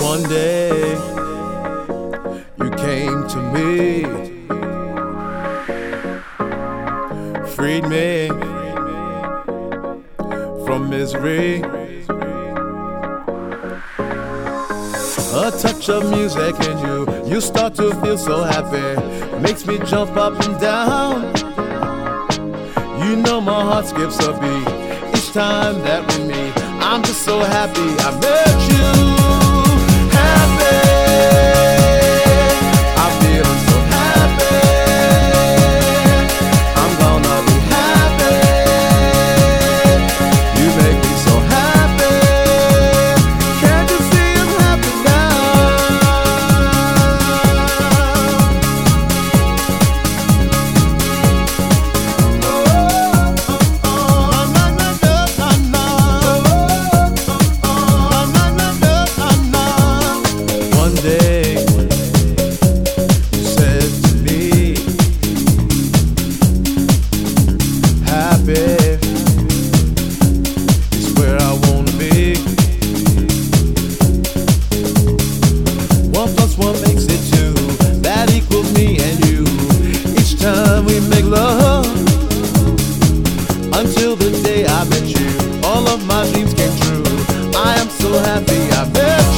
One day you came to me, freed me from misery. A touch of music in you, you start to feel so happy. Makes me jump up and down. You know my heart skips a beat each time that we meet. I'm just so happy I met you. Until the day I met you, all of my dreams came true. I am so happy I met